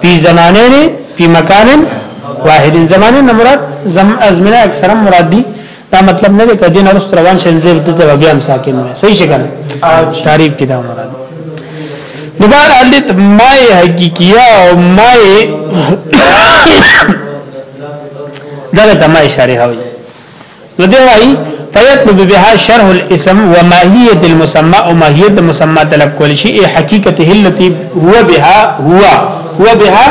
پی زمانین پی مکان واحد زمانه نه مراد زم ازمنه اکثرا مراد دي دا مطلب نه دی کدی نه رست روان شې دې ته بیا هم ساکن وي صحیح شګل تعریف کې دا مراد نبار علت مای حقیقیه او مای دغه تمای شارح وي نو دی وايي فیطلب بها شرح الاسم وماهیه المسمى او ماهیه المسمى طلب کول شي ای حقیقته التي هو بها هو هو بها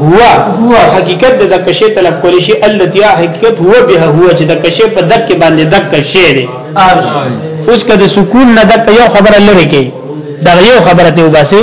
هو هو حقیقت د کشه طلب کول شي التي حقیقت هو بها هو چې د کشه په دک کې باندې دک کشه دی اوس کده سکون نه دک یو خبره لری کې دا یو خبره ته وباسي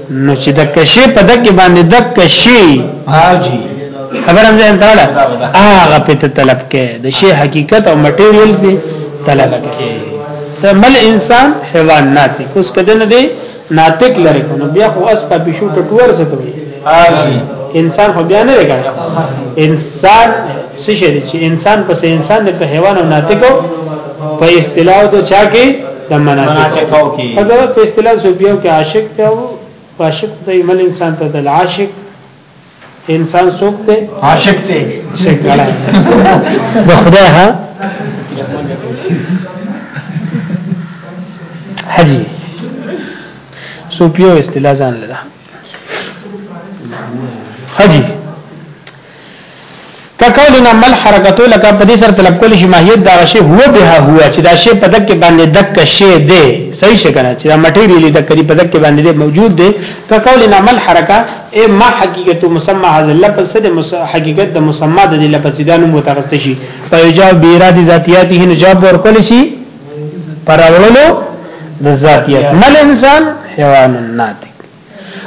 نو چې د کشي په دکې باندې د کشي حاجی خبر هم ځان تراله هغه په طلب کې د شی حقیقت او مټیریل دی طلب کې ته مل انسان حیوان ناتي کوس کده نه دی ناتک لري نو بیا خو اس په بشو ټټور څه ته وي انسان خو بیا نه لګا انسان څه شي چې انسان پس انسان د حیوان او ناتکو په اصطلاح د چا کې د مناطقو کې دا په اصطلاح صوفیو کې عاشق ته او عاشق ته ایمن انسان ته د عاشق انسان څوک دی عاشق دی عاشق کړه د خدای ها حجی صوفیو اصطلاح ځان لره حجی کقولنا مل حرکتو لکه په دې سره طلب کول شي ماهیت دا شی هو به هو چې دا شی په دک باندې دک شی دی صحیح شګنه چې دا مټیریلی دک دی په دک باندې دی موجود دی کقولنا مل حرکه ای ما حقیقت مسمى هذا اللفظ سد حقیقت د مسمى د لفظ دا نوم متغست شي په جواب بیرا دي ذاتیاته نه جواب ورکول شي پر اولو د ذاتیت مل انسان حیوان ناتي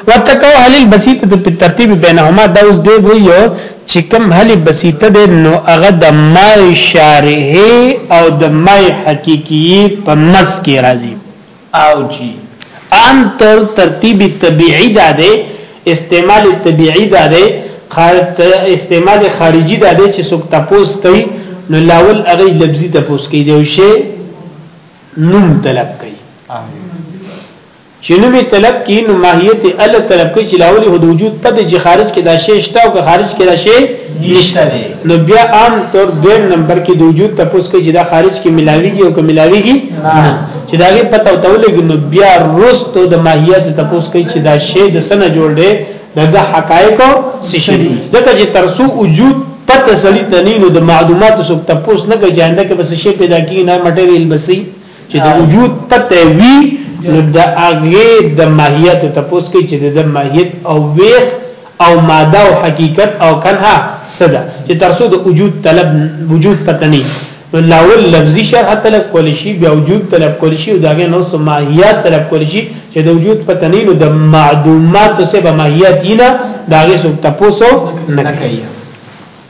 وتکو حل البسيطه په ترتیب بینهما دا اوس دی وی یو چې کوم حل بسيطه ده نو هغه د مای شارح او د مای حقيقي په مس کې راځي او جی عام طور ترتیب طبيعي ده ده استعمال طبيعي ده ده استعمال خارجي ده ده چې څوک تپوس کوي نو لاول هغه لفظي تپوس کوي دی شی نوم طلب کوي چې نوم یې طلب کړي نو ماهیت یې هله طلب کړي چې لاولې خو د وجود په دې چې خارج کې دا شی شته او که خارج کې دا شی نشته دی نو بیا عام طور دویم نمبر کې د وجود تپوس کوي چې دا خارج کې ملاویږي او که ملاویږي نه چې دا غي پته تولګي نو بیا رستو د ماهیت تپوس کوي چې دا شی د سنه جوړ دی دغه حقایق څه شي ځکه چې ترسو وجود پته سړی تنینو د معلوماتو سب تپوس نه کوي چې انده کې بس شی پیدا کیږي نه مټریل بسي چې د وجود پته وی نو د هغه د ماهیت ته پوس کې چې د ماهیت او ویخ او ماده او حقیقت او کنها صدا چې ترسو د وجود طلب وجود پته نه نو لاول لفظي شرح طلب کول شي بیا وجود طلب کول شي او داغه نو سم ماهیت طلب کول شي چې د وجود پته نه نو د معلومات سه به ماهیت نه داغه سو تاسو نه کوي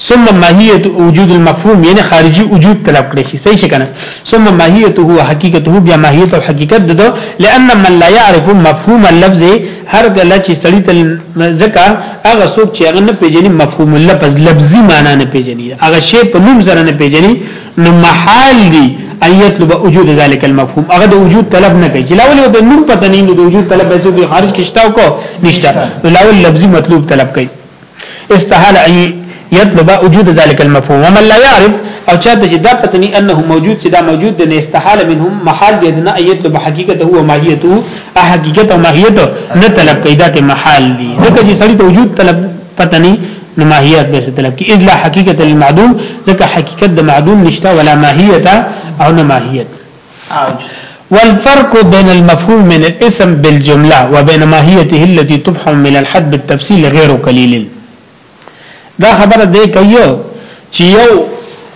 ثم ماهیت وجود المفهوم یعنی خارجي وجود طلب کړی شي صحیح شکنه ثم ماهیته او حقیقته بیا ماهیت او حقیقت دده لئن من لا يعرف مفهوم اللفظ هر کله چې سړی تل ځکه هغه څوک چې هغه نه پیژني مفهوم اللفظ لفظي معنی نه پیژني هغه شی په نوم سره نه پیژني نو محال دی ان يطلب وجود ذلك المفهوم هغه د وجود طلب نه کوي لاول د نوم پته نه د وجود طلب به څوک خارج کښتاو کو نشته لاول لفظي مطلوب طلب کوي استحال ان يطلب وجود ذلك المفهوم ومن لا يعرف او چاته چې دا پته نه انه موجود چې دا موجود دی نه استحال منهم محال دی نه ایت به حقیقت هو ماهیته ا حقیقت او ماهیت نه طلب کیدا ته محال دی ځکه چې سړی ته وجود طلب پته نه نو ماهیت به څه طلب کی اذ لا حقیقت المعدوم ځکه حقیقت د معدوم نشته ولا ماهیت او نه ماهیت والفرق بين المفهوم من الاسم بالجمله وبين ماهيته التي تبحم من الحد بالتفصيل غير قليل دا خبره دی کوي چې یو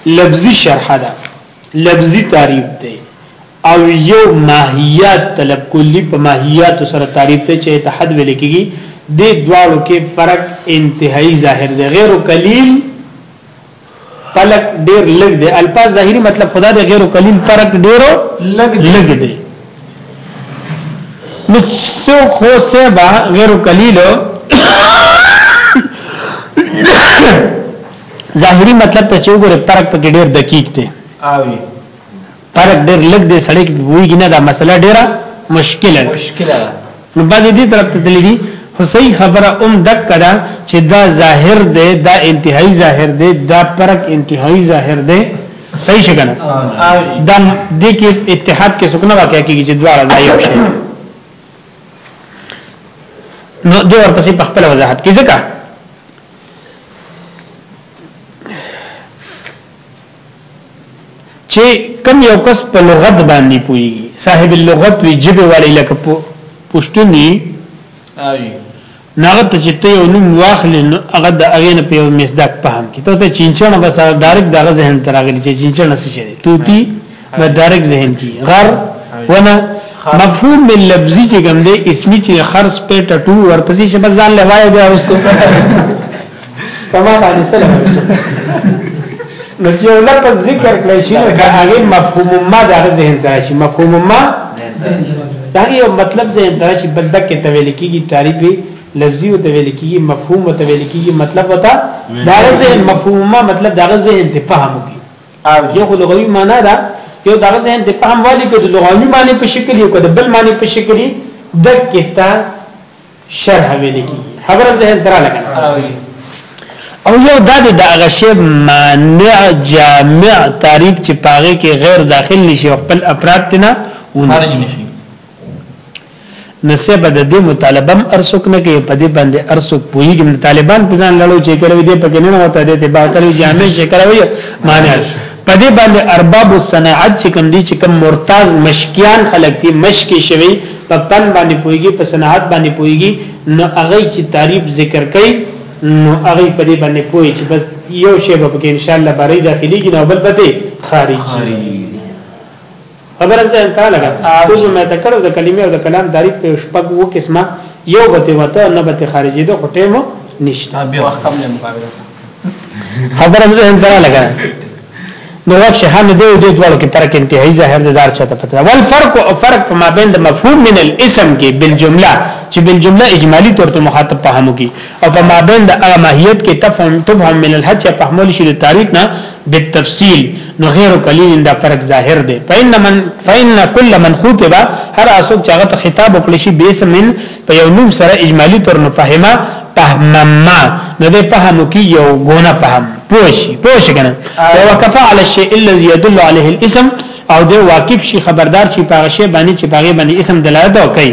لفظي شرح ده لفظي تعریف دی او یو ماهیات طلب کلی په ماهیات سره تعریف ته چې تحد ویل کیږي د دواړو کې فرق انتهایی ظاهر دی غیر قلیل پلک ډیر لګ دی الفاظ ظاهری مطلب خدا دی غیر قلیل پرک ډیرو لګ دی نو څو خو سبا غیر قلیل ظاهری مطلب ته چې وګوره پرک په ډیر دقیق دی اوی فرق ډېر لږ دی سړی کې ویږي نه دا مسله ډېره مشکله ده مشکله ده نو باندې دې طرف ته تللی دي خو صحیح خبره اوم دک کړه چې دا ظاهر دی دا انتهایی ظاهر دی دا فرق انتهایی ظاهر دی صحیح شګنه دا دې کې اتحاد کې سکنه واقع کیږي چې دواړه ځای یو شي نو دې ورپسې په خپل وضاحت کې ځکه چې کم یو کس په لغت باندې پوي صاحب اللغت وی جبه والی لکه پښتوني اوی ناغه ته چې ته یو نوم واخلې نو هغه د هغه نه په مصداق پهم کې ته ته چینچنه بس ډایرک دغه ذهن ته راغلی چې چینچنه څه شي توتی به ډایرک ذهن کې غر ونه مفهوم من لفظي چې کوم دی اسمی چې خرص په ټټو ورپسې شبزان لوایو بیا وستو په ما باندې سلام نو چې یو لفظ ذکر کړی شي نو دا هغه مفهوم ما د ذهن ته شي مفهوم ما دا یو مطلب ذهن ته شي بل دک ته ویل کیږي تعریف لفظي او ته ویل کیږي مفهوم او ته ویل کیږي مطلب وتا دا ذهن مفهوم ما مطلب دا ذهن ته فهم کی او یو لغوي معنا دا یو دا ذهن ته فهم والی کړي لغوي معنی په شکل یو کړي بل معنی په شکل دک ته شرح ویل کی خبره ذهن ترا لګا او یو دا د هغه شی مانع جامع تعریف چې پاغه کې غیر داخل نشي او خپل افراد تنه خارج نشي نسبه د دې مطالبه ارسوک نه کې په دې باندې ارسوک پویګم طالبان په ځان لړو چې کړو دې پکې نه وته دې ته باکل جامع شي کړو مانع په دې باندې ارباب الصناعت چې کوم دي چې کوم مرتاز مشکیان خلک دي مشکی شوی په پن باندې پويږي په صناعت باندې پويږي نو هغه چې تعریف ذکر کوي نو هغه په دې باندې پوي چې بس یو شی به کې ان شاء الله بری داخليږي نو بل به خارجي خبره ته انتها لګا اوس مې ته کړو د کلمې او د کلام تعریف په شپږ وو قسمه یو به ته وته نه به ته خارجې ده خټه مو نشته بیا وخت کم نه مقابله خبره ته انتها لګا نو وخت هم دې دې ډول کې فرق انتهایی ظاهر دار چاته پته ول فرق او فرق په مابین د مفهوم من الاسم کې بالجمله چې بالجمله اجمالی طور ته مخاطب فهمو کې او په مابین د هغه ماهیت کې تفهم تفهم من الحج په محمول شي د تاریخ نه بالتفصیل نو غیر کلیل دا فرق ظاهر دی فإن من فإن كل من خطب هر اسوک چاغه ته خطاب وکړي شي باسم په یو نوم سره اجمالی تر نو فهمه فهمما نو دې فهم کی یو ګونه فهم پوش پوش کنه او وکفا علی الشیء الذي يدل عليه الاسم او دې واقف شي خبردار شي پاغه شی باندې چې پاغه باندې اسم دلالت وکړي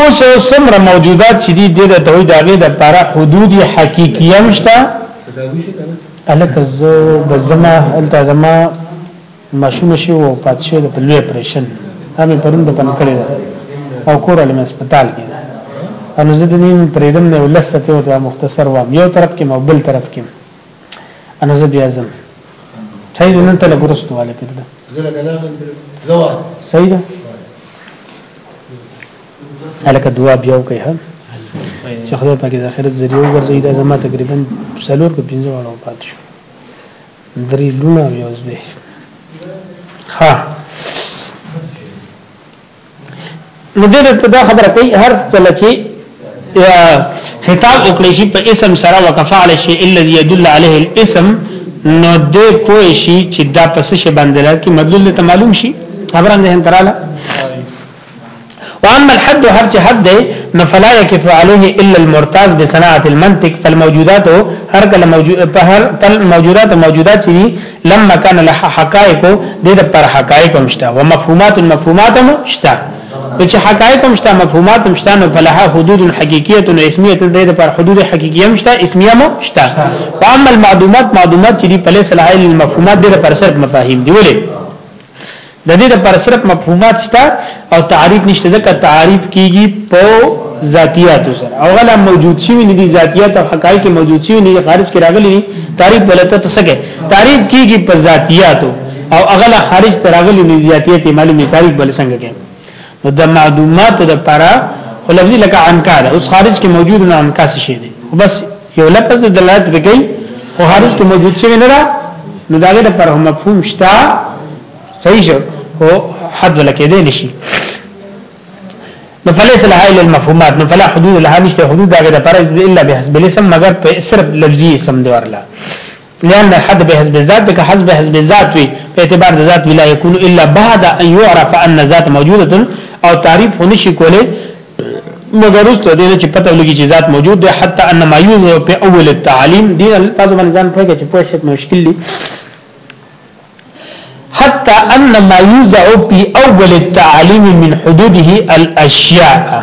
اوس څومره موجودات چې دي د توحید دغه د لپاره حدود حقیقیه مشته الک زو بزما الته زما ماشوم شي او پات شي د لوی اپریشن همې پرون د پن کړی او کور علم هسپتال کې ان زه د نیم پرېدم نه ولسته ته دا مختصر وام یو طرف کې مو بل طرف کې ان زه بیا زم صحیح نه تل ګرستواله کړل زه لګلام زوال صحیح ده الکه دعا بیا وکړئ ها چې خدای پاک د آخرت ذریعہ وګرځي دا زما تقریبا څلور په پنځه واړو پات شو درې لونه او یو زوی ها نو دې ته دا خبره کوي هر کله چې خطاب وکړي شي په اسم سره وکفا علی شی الذي يدل عليه الاسم نو د پوه شي چې دا پس شي باندې لکه مدلول ته معلوم شي خبران ده انتراله واما الحد هر چې حد ده نو فلا يكف عليه الا المرتاز بصناعه المنطق فالموجودات هر کله موجود په هر تل موجودات موجودات چې لما كان لها حقائق د پر حقائق مشته ومفهومات المفهومات مشته نو چې حقایق هم شته مفهومات هم شته نو فلها حدود حقیقیه او اسمیه ټول دې پر حدود حقیقیه هم شته اسمیه هم شته فاما المعلومات معلومات چې په لسل عین المفهومات دې پر صرف مفاهیم دی ولې د دې پر صرف مفهومات شته او تعریف نشته ځکه تعریف کیږي په ذاتیات سره او غلا موجود شي نه دي ذاتیات او حقایق موجود شي نه خارج کې راغلي تعریف ولته تسګه تعریف کیږي په ذاتیاتو او اغلا خارج تراغلی نه زیاتیت معلومه تعریف بل څنګه کې نو د معلوماتو د پرا خو لفظي لکه عنکا ده اوس خارج کې موجود نه عنکا څه شي دي بس یو لفظ د دلالت وکړي خو خارج کې موجود شي نه ده نو دا غیر پر مفهوم شته صحیح شو او حد ولکې دي نشي نو فلیس لها الا المفهومات نو فلا حدود لها نشته حدود دا غیر پر الا بحسب الاسم مگر په صرف لفظي اسم دی ورلا لأن الحد بحسب الذات ځکه حسب حسب الذات وي په اعتبار د ذات ولا يكون الا بعد ان يعرف ان ذات موجوده او تعریف هونه شي کوله مگر اوس ته دې چې پته لګي چې ذات موجود ده حتی ان ما يوزو په اول التعلیم دې الفاظ باندې ځان پوهه چې پوهه شت مشکل دي حتی ان ما يوزو په اول التعلیم من حدوده الاشیاء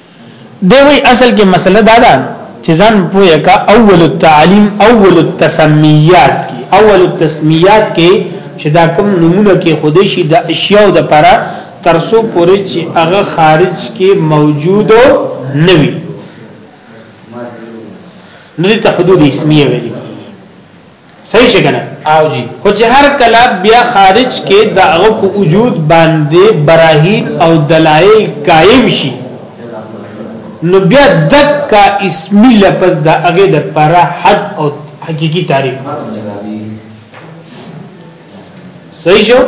دی وی اصل کې مسله دا ده چې ځان پوهه کا اول التعلیم اول التسمیات کی اول التسمیات کې چې دا کوم نمونه کې خودی شي د اشیاء د پره ترسو پورې چې هغه خارج کې موجود نه وي نو ته حدود اسمیه ویلي صحیح شګنه او جی خو چې هر کله بیا خارج کې د هغه په وجود باندې براهین او دلایل قائم شي نو بیا دکا اسمی لفظ د هغه د پر حد او حقيقي تعریف صحیح شو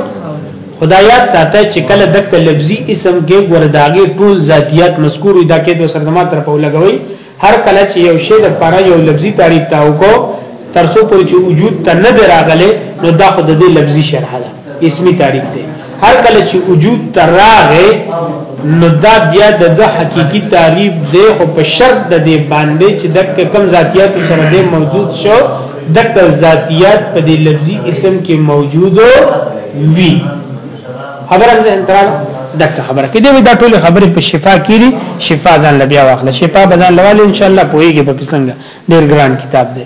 خدایات ساته چې کله دک لفظي اسم کې ورداګي ټول ذاتيات مذکور دا کې د سرزما تر په لګوي هر کله چې یو شی د پاره یو لفظي تعریف تا وکاو ترسو پر چې وجود ته نه دراغله نو دا خود د لفظي شرح ده اسمی تعریف ده هر کله چې وجود تراغه نو دا بیا د دو حقيقي تعریف دی خو په شرط د دې باندې چې د کم ذاتیات سره دې موجود شو د ذاتیات په دې لفظي اسم کې موجود وي خبره ځین تر دغه خبره کې دې دا ټول خبره په شفا کې شفا ځان لبیا واخله شفا بزان لواله ان شاء الله پويږي په پسنګ ډیر ګران کتاب دی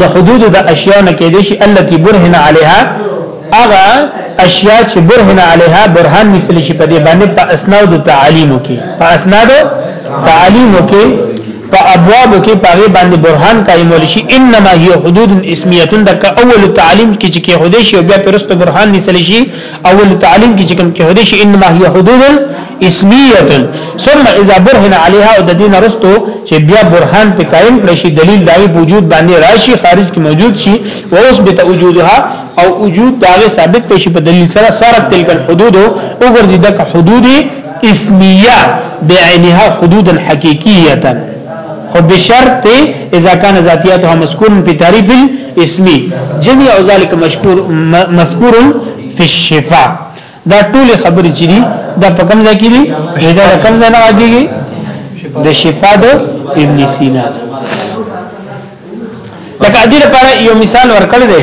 د حدود د اشیاء نه کې دي شي التي برهن عليها اغه اشیاء چې برهن عليها برهان مثل شي په دې باندې په اسناد تعلیم کې په اسناد تعلیم کې په ابواب کې پاغه باندې برهان قائمول شي انما هي حدود اسمیه د اول تعلیم کې چې کې هدي شي بیا پرست برهان نسل شي اول تعلیم کې کوم کې هدي شي انما هي حدود اسمیه ثم اذا برهن عليها او د دین رستو چې بیا برهان په قائم کړی شي دلیل دای وجود باندې راشي خارج کې موجود شي او اوس به وجودها او وجود داغه ثابت پې شي په دلیل سره سره تلک الحدود او ورځي دغه حدود اسمیه بعینها حدود حقیقیه خو بشرط اذا كان ذاتياتها مسكون في تعريف اسمی جمع او ذالک مشکور مذکور فی الشفاء دا ټول خبرې چې دي دا په کوم ځای کې دي دا کوم ځای نه راځي د شفاء د ابن سینا لکه دې لپاره یو مثال ورکړ دی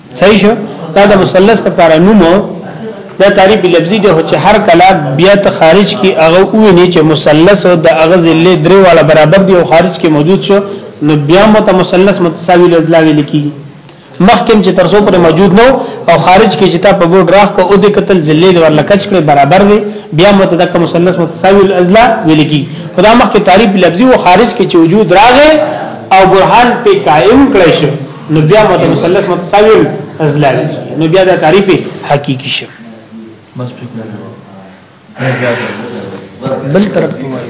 صحیح شو دا د مثلث لپاره نوم دا تعریف لفظي دی چې هر کله بیا ته خارج کی هغه ویني چې مثلث او د هغه ذله درې والا برابر دی او خارج کې موجود شو نو بیا مت مثلث متساوی لزلاوی لکی مخکم چې ترسو پر موجود نو او خارج کې چې تا په ګور راخ کو او د قتل ذله د ورل کچ کړي برابر وي بیا مت د مثلث متساوی الازلا ولکی خدا مخکې تعریف لفظي او خارج کې چې وجود راغې او برهان په قائم کړی شو نو بیا مت مثلث متساوی ازلال نو بیا دا تعریف حقيقي شي بس په بل طرف نه وایي